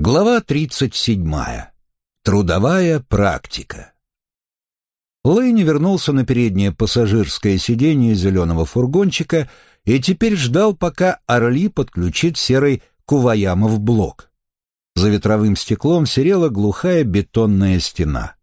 Глава 37. Трудовая практика. Лэйни вернулся на переднее пассажирское сиденье зеленого фургончика и теперь ждал, пока Орли подключит серый Куваяма в блок. За ветровым стеклом серела глухая бетонная стена.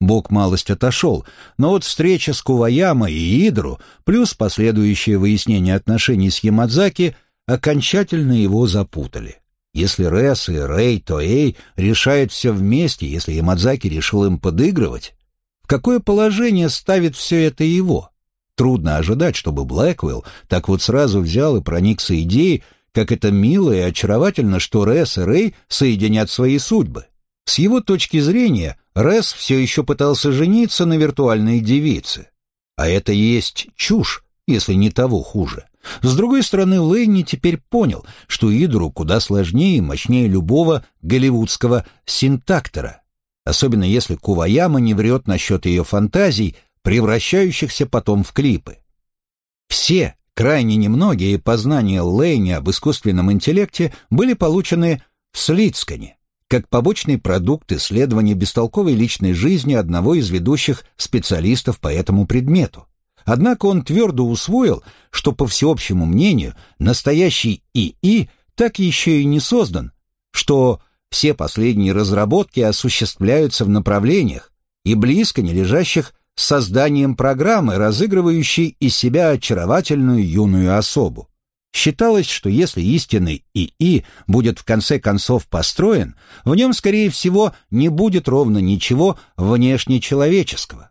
Бог малость отошел, но вот встреча с Куваяма и Идру, плюс последующее выяснение отношений с Ямадзаки, окончательно его запутали. Если Рэс и Рэй Тоэй решают все вместе, если Ямадзаки решил им подыгрывать, в какое положение ставит все это его? Трудно ожидать, чтобы Блэквелл так вот сразу взял и проникся идеей, как это мило и очаровательно, что Рэс и Рэй соединят свои судьбы. С его точки зрения, Рэс все еще пытался жениться на виртуальной девице. А это есть чушь, если не того хуже. С другой стороны, Лэйни теперь понял, что Идру куда сложнее и мощнее любого голливудского синтактора, особенно если Куваяма не врет насчет ее фантазий, превращающихся потом в клипы. Все, крайне немногие познания Лэйни об искусственном интеллекте были получены в Слицкане, как побочный продукт исследования бестолковой личной жизни одного из ведущих специалистов по этому предмету. Однако он твердо усвоил, что, по всеобщему мнению, настоящий ИИ так еще и не создан, что все последние разработки осуществляются в направлениях и близко не лежащих с созданием программы, разыгрывающей из себя очаровательную юную особу. Считалось, что если истинный ИИ будет в конце концов построен, в нем, скорее всего, не будет ровно ничего внешнечеловеческого.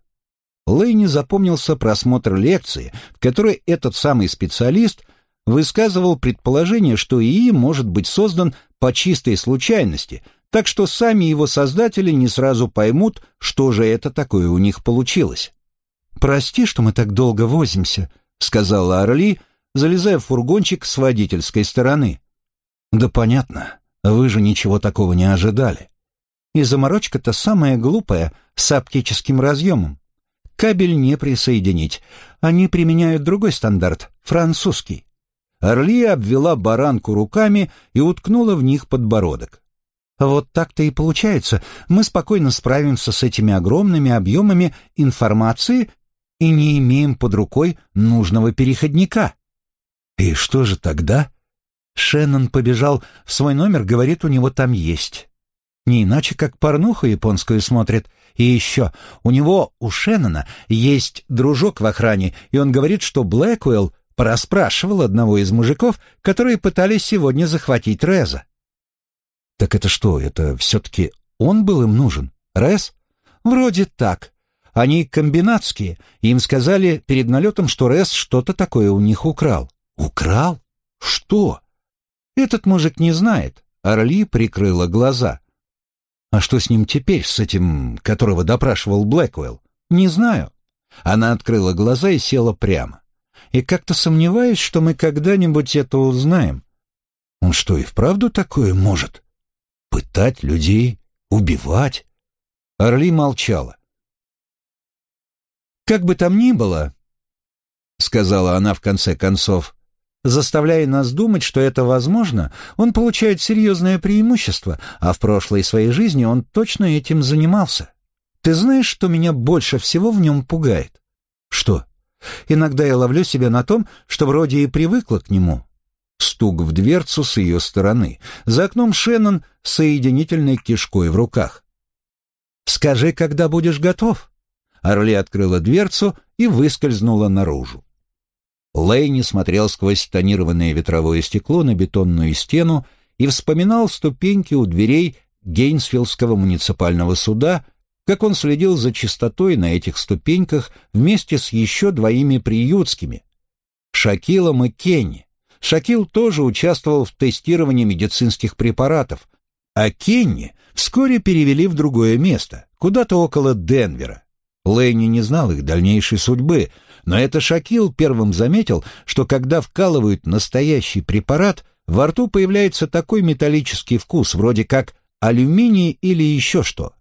Лэйни запомнился просмотр лекции, в которой этот самый специалист высказывал предположение, что ИИ может быть создан по чистой случайности, так что сами его создатели не сразу поймут, что же это такое у них получилось. «Прости, что мы так долго возимся», — сказала Орли, залезая в фургончик с водительской стороны. «Да понятно, вы же ничего такого не ожидали. И заморочка-то самая глупая, с оптическим разъемом кабель не присоединить. Они применяют другой стандарт, французский. Орли обвела баранку руками и уткнула в них подбородок. Вот так-то и получается. Мы спокойно справимся с этими огромными объемами информации и не имеем под рукой нужного переходника. И что же тогда? Шеннон побежал в свой номер, говорит, у него там есть. Не иначе, как порнуху японскую смотрит. И еще, у него, у Шеннона, есть дружок в охране, и он говорит, что Блэквелл порасспрашивал одного из мужиков, которые пытались сегодня захватить Реза. Так это что, это все-таки он был им нужен? Рез? Вроде так. Они комбинатские, им сказали перед налетом, что Рез что-то такое у них украл. Украл? Что? Этот мужик не знает. Орли прикрыла глаза. А что с ним теперь, с этим, которого допрашивал Блэквелл? Не знаю. Она открыла глаза и села прямо. И как-то сомневаюсь, что мы когда-нибудь это узнаем. Он что, и вправду такое может? Пытать людей? Убивать? Орли молчала. «Как бы там ни было», — сказала она в конце концов, Заставляя нас думать, что это возможно, он получает серьезное преимущество, а в прошлой своей жизни он точно этим занимался. Ты знаешь, что меня больше всего в нем пугает? Что? Иногда я ловлю себя на том, что вроде и привыкла к нему. Стук в дверцу с ее стороны. За окном Шеннон с соединительной кишкой в руках. «Скажи, когда будешь готов?» Орли открыла дверцу и выскользнула наружу. Лейни смотрел сквозь тонированное ветровое стекло на бетонную стену и вспоминал ступеньки у дверей Гейнсвиллского муниципального суда, как он следил за чистотой на этих ступеньках вместе с еще двоими приютскими — Шакилом и Кенни. Шакил тоже участвовал в тестировании медицинских препаратов, а Кенни вскоре перевели в другое место, куда-то около Денвера. Лэйни не знал их дальнейшей судьбы, но это Шакил первым заметил, что когда вкалывают настоящий препарат, во рту появляется такой металлический вкус, вроде как алюминий или еще что.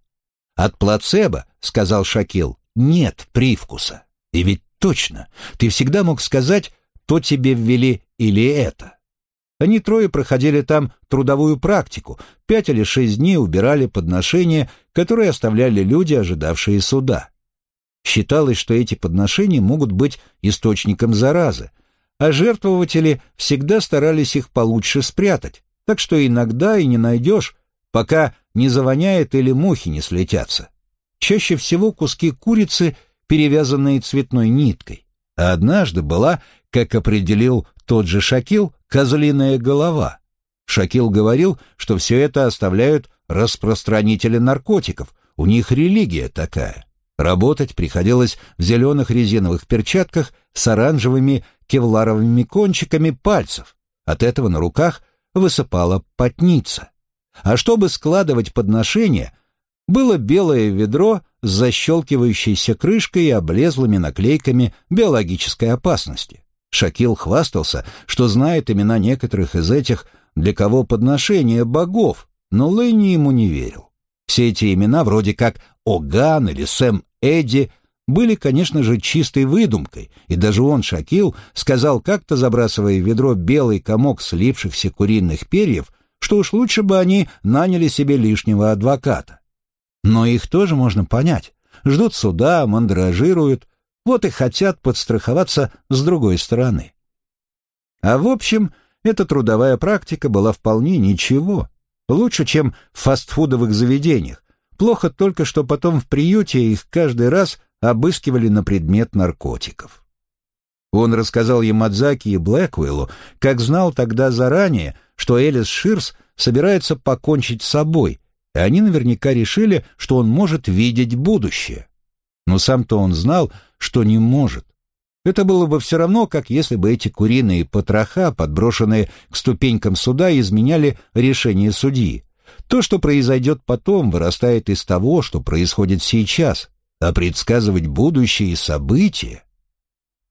От плацебо, сказал Шакил, нет привкуса. И ведь точно, ты всегда мог сказать, то тебе ввели или это. Они трое проходили там трудовую практику, пять или шесть дней убирали подношения, которые оставляли люди, ожидавшие суда. Считалось, что эти подношения могут быть источником заразы, а жертвователи всегда старались их получше спрятать, так что иногда и не найдешь, пока не завоняет или мухи не слетятся. Чаще всего куски курицы, перевязанные цветной ниткой. А однажды была, как определил тот же Шакил, козлиная голова. Шакил говорил, что все это оставляют распространители наркотиков, у них религия такая. Работать приходилось в зеленых резиновых перчатках с оранжевыми кевларовыми кончиками пальцев. От этого на руках высыпала потница. А чтобы складывать подношения, было белое ведро с защелкивающейся крышкой и облезлыми наклейками биологической опасности. Шакил хвастался, что знает имена некоторых из этих для кого подношения богов, но Ленни ему не верил. Все эти имена, вроде как Оган или Сэм Эдди, были, конечно же, чистой выдумкой, и даже он, Шакил, сказал как-то, забрасывая в ведро белый комок слившихся куриных перьев, что уж лучше бы они наняли себе лишнего адвоката. Но их тоже можно понять. Ждут суда, мандражируют, вот и хотят подстраховаться с другой стороны. А в общем, эта трудовая практика была вполне ничего. Лучше, чем в фастфудовых заведениях. Плохо только, что потом в приюте их каждый раз обыскивали на предмет наркотиков. Он рассказал Ямадзаки и Блэквиллу, как знал тогда заранее, что Элис Ширс собирается покончить с собой, и они наверняка решили, что он может видеть будущее. Но сам-то он знал, что не может. Это было бы все равно, как если бы эти куриные потроха, подброшенные к ступенькам суда, изменяли решение судьи. То, что произойдет потом, вырастает из того, что происходит сейчас, а предсказывать будущее события...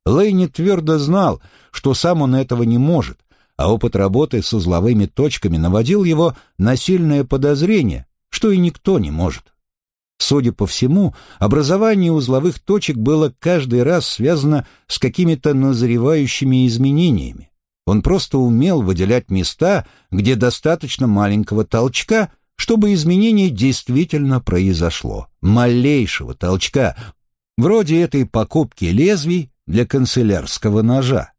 Лейни твердо знал, что сам он этого не может, а опыт работы с узловыми точками наводил его на сильное подозрение, что и никто не может. Судя по всему, образование узловых точек было каждый раз связано с какими-то назревающими изменениями. Он просто умел выделять места, где достаточно маленького толчка, чтобы изменение действительно произошло. Малейшего толчка, вроде этой покупки лезвий для канцелярского ножа.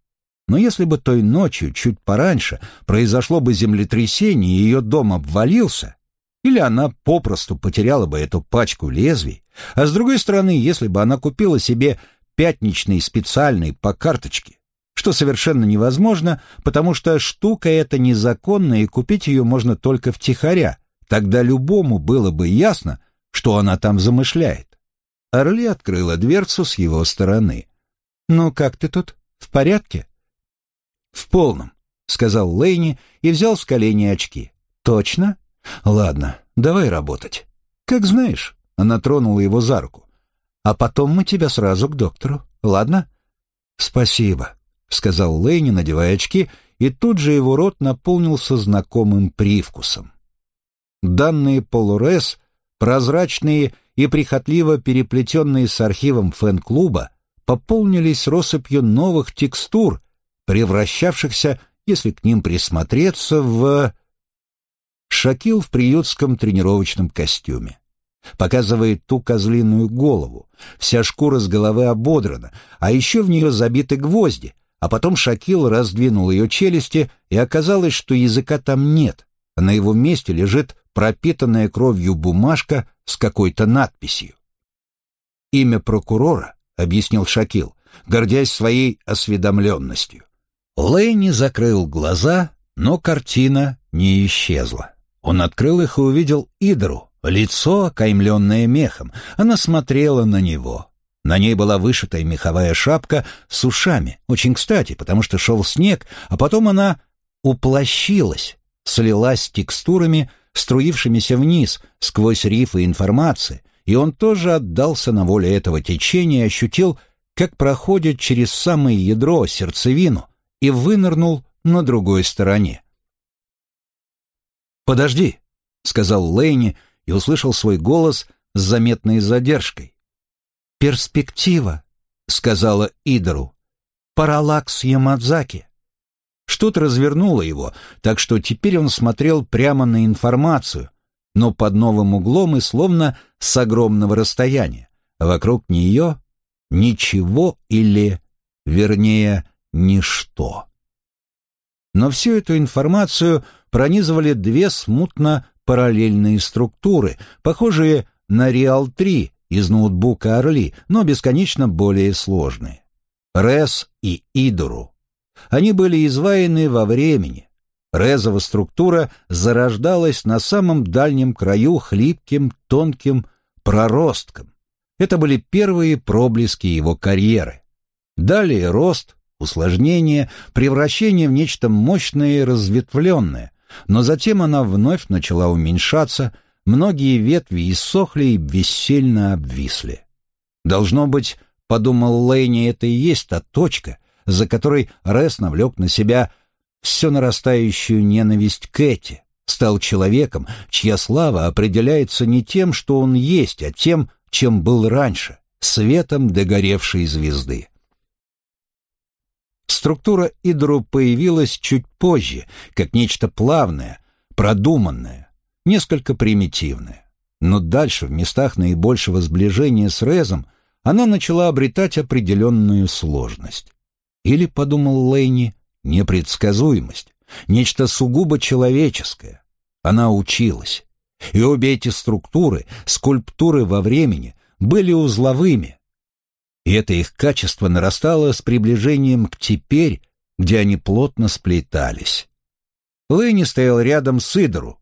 Но если бы той ночью, чуть пораньше, произошло бы землетрясение и ее дом обвалился, или она попросту потеряла бы эту пачку лезвий, а с другой стороны, если бы она купила себе пятничный специальный по карточке, что совершенно невозможно, потому что штука эта незаконная и купить ее можно только втихаря, тогда любому было бы ясно, что она там замышляет. Орли открыла дверцу с его стороны. «Ну как ты тут? В порядке?» «В полном», — сказал Лейни и взял с колени очки. «Точно?» «Ладно, давай работать». «Как знаешь», — она тронула его за руку. «А потом мы тебя сразу к доктору, ладно?» «Спасибо», — сказал Лейни, надевая очки, и тут же его рот наполнился знакомым привкусом. Данные полурес, прозрачные и прихотливо переплетенные с архивом фэн-клуба, пополнились россыпью новых текстур, превращавшихся, если к ним присмотреться, в... Шакил в приютском тренировочном костюме. Показывает ту козлиную голову. Вся шкура с головы ободрана, а еще в нее забиты гвозди. А потом Шакил раздвинул ее челюсти, и оказалось, что языка там нет, а на его месте лежит пропитанная кровью бумажка с какой-то надписью. «Имя прокурора», — объяснил Шакил, гордясь своей осведомленностью. Лэйни закрыл глаза, но картина не исчезла. Он открыл их и увидел Идру, лицо, окаймленное мехом. Она смотрела на него. На ней была вышитая меховая шапка с ушами, очень кстати, потому что шел снег, а потом она уплощилась, слилась с текстурами, струившимися вниз, сквозь рифы информации, и он тоже отдался на волю этого течения и ощутил, как проходит через самое ядро, сердцевину, и вынырнул на другой стороне. «Подожди», — сказал Лейни и услышал свой голос с заметной задержкой. «Перспектива», — сказала Идору. «Параллакс Ямадзаки». Что-то развернуло его, так что теперь он смотрел прямо на информацию, но под новым углом и словно с огромного расстояния. Вокруг нее ничего или, вернее, ничто. Но всю эту информацию пронизывали две смутно параллельные структуры, похожие на Реал-3 из ноутбука Орли, но бесконечно более сложные. Рес и Идору. Они были изваяны во времени. Резова структура зарождалась на самом дальнем краю хлипким, тонким проростком. Это были первые проблески его карьеры. Далее рост, усложнение, превращение в нечто мощное и разветвленное, но затем она вновь начала уменьшаться, многие ветви иссохли и бессильно обвисли. Должно быть, подумал Лэйни, это и есть та точка, за которой Рес навлек на себя все нарастающую ненависть к Эти, стал человеком, чья слава определяется не тем, что он есть, а тем, чем был раньше, светом догоревшей звезды. Структура Идру появилась чуть позже, как нечто плавное, продуманное, несколько примитивное. Но дальше, в местах наибольшего сближения с Резом, она начала обретать определенную сложность. Или, подумал Лейни, непредсказуемость, нечто сугубо человеческое. Она училась. И обе эти структуры, скульптуры во времени, были узловыми, и это их качество нарастало с приближением к теперь, где они плотно сплетались. Лэйни стоял рядом с Идору.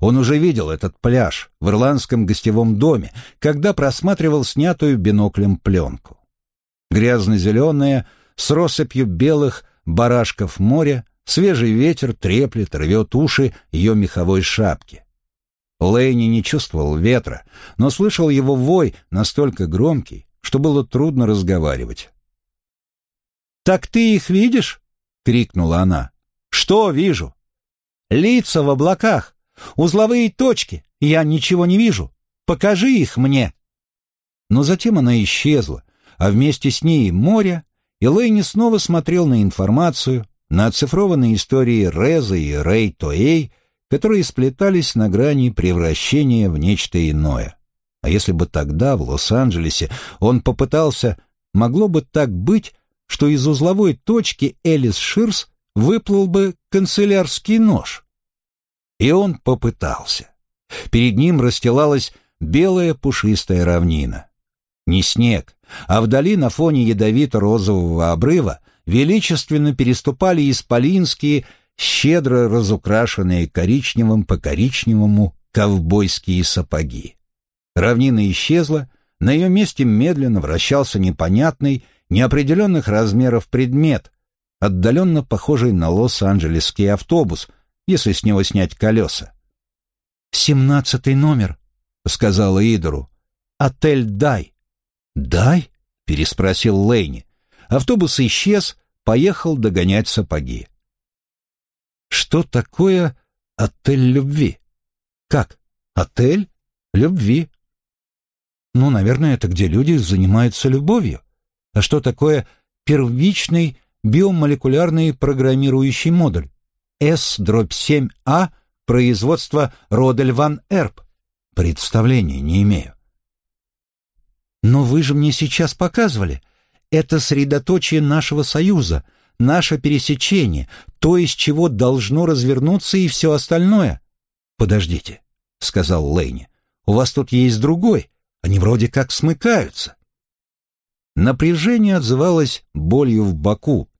Он уже видел этот пляж в ирландском гостевом доме, когда просматривал снятую биноклем пленку. Грязно-зеленая, с россыпью белых барашков моря, свежий ветер треплет, рвет уши ее меховой шапки. Лэйни не чувствовал ветра, но слышал его вой настолько громкий, что было трудно разговаривать. «Так ты их видишь?» — крикнула она. «Что вижу?» «Лица в облаках, узловые точки. Я ничего не вижу. Покажи их мне». Но затем она исчезла, а вместе с ней море, и Лэйни снова смотрел на информацию, на оцифрованные истории Реза и Рэй Тоэй, которые сплетались на грани превращения в нечто иное. А если бы тогда в Лос-Анджелесе он попытался, могло бы так быть, что из узловой точки Элис Ширс выплыл бы канцелярский нож. И он попытался. Перед ним расстилалась белая пушистая равнина. Не снег, а вдали на фоне ядовито-розового обрыва величественно переступали исполинские, щедро разукрашенные коричневым по коричневому ковбойские сапоги. Равнина исчезла, на ее месте медленно вращался непонятный, неопределенных размеров предмет, отдаленно похожий на Лос-Анджелесский автобус, если с него снять колеса. «Семнадцатый номер», — сказала Идору. «Отель Дай». «Дай?» — переспросил Лейни. Автобус исчез, поехал догонять сапоги. «Что такое отель любви?» «Как? Отель любви?» Ну, наверное, это где люди занимаются любовью. А что такое первичный биомолекулярный программирующий модуль? S-7A производства Родель Ван Эрп. Представления не имею. Но вы же мне сейчас показывали. Это средоточие нашего союза, наше пересечение, то, из чего должно развернуться и все остальное. Подождите, — сказал Лейни, — у вас тут есть другой, они вроде как смыкаются. Напряжение отзывалось болью в боку,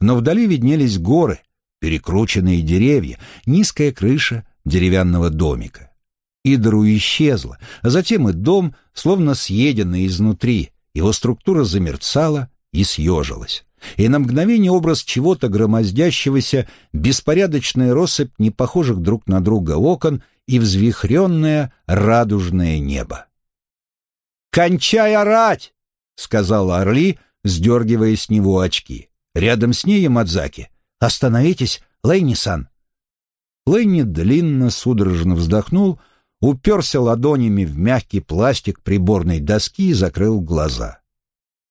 но вдали виднелись горы, перекрученные деревья, низкая крыша деревянного домика. Идру исчезла, а затем и дом, словно съеденный изнутри, его структура замерцала и съежилась. И на мгновение образ чего-то громоздящегося, беспорядочная россыпь непохожих друг на друга окон и взвихренное радужное небо. «Кончай орать!» — сказала Орли, сдергивая с него очки. Рядом с ней Мадзаки. «Остановитесь, Лейни-сан!» Лейни длинно, судорожно вздохнул, уперся ладонями в мягкий пластик приборной доски и закрыл глаза.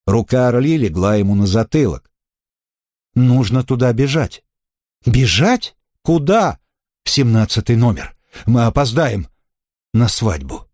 Рука Орли легла ему на затылок. «Нужно туда бежать». Бежать? Куда? В семнадцатый номер. Мы опоздаем на свадьбу.